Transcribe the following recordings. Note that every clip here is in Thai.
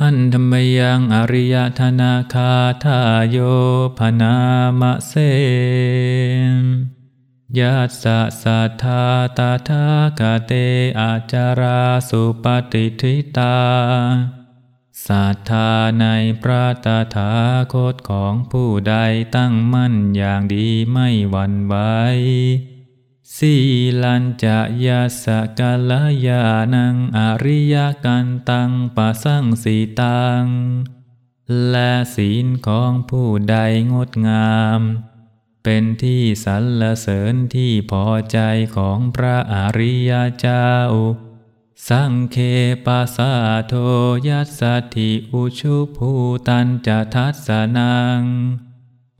หันธรรมยังอริยธนาคาทาโยพนามะเสยัสสะสัทธาตาทากเตอาจาราสุปฏิทิตาศรัทธาในพระตถาคตของผู้ใดตั้งมั่นอย่างดีไม่หวั่นไหว สีลันจะยาสกาลยานังอริยกันตังปะสังสีตัง และศีลของผู้ใดงดงาม เป็นที่สรรเสริญที่พอใจของพระอริยเจ้า สังเคปาสาโทยัสสถิอุชุภูตันจะทัสนัง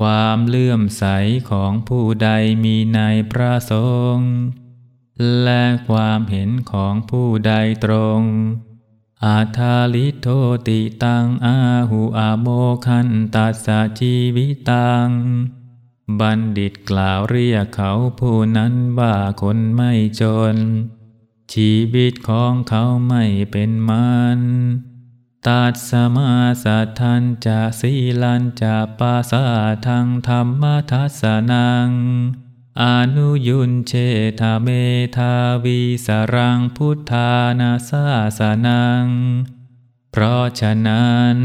ความเลื่อมใสของผู้ใดมีในพระสงฆ์และความเห็นของผู้ใดตรง อาทาลิโทติตังอาหูอาโมคันตัสสะชีวิตัง บัณฑิตกล่าวเรียกเขาผู้นั้นว่าคนไม่จน ชีวิตของเขาไม่เป็นมัน ตัดสมาสัทธันจะสีลันจะปาสาทังธรรมทัสนัง อนุยุนเชทาเมทาวีสรังพุทธานาสาสนัง เพราะฉะนั้น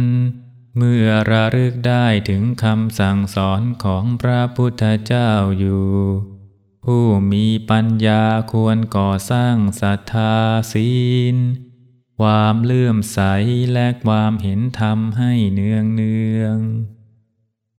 เมื่อระลึกได้ถึงคำสั่งสอนของพระพุทธเจ้าอยู่ ผู้มีปัญญาควรก่อสร้างศรัทธาศีล ความเลื่อมใสและความเห็นธรรมให้เนืองเนือง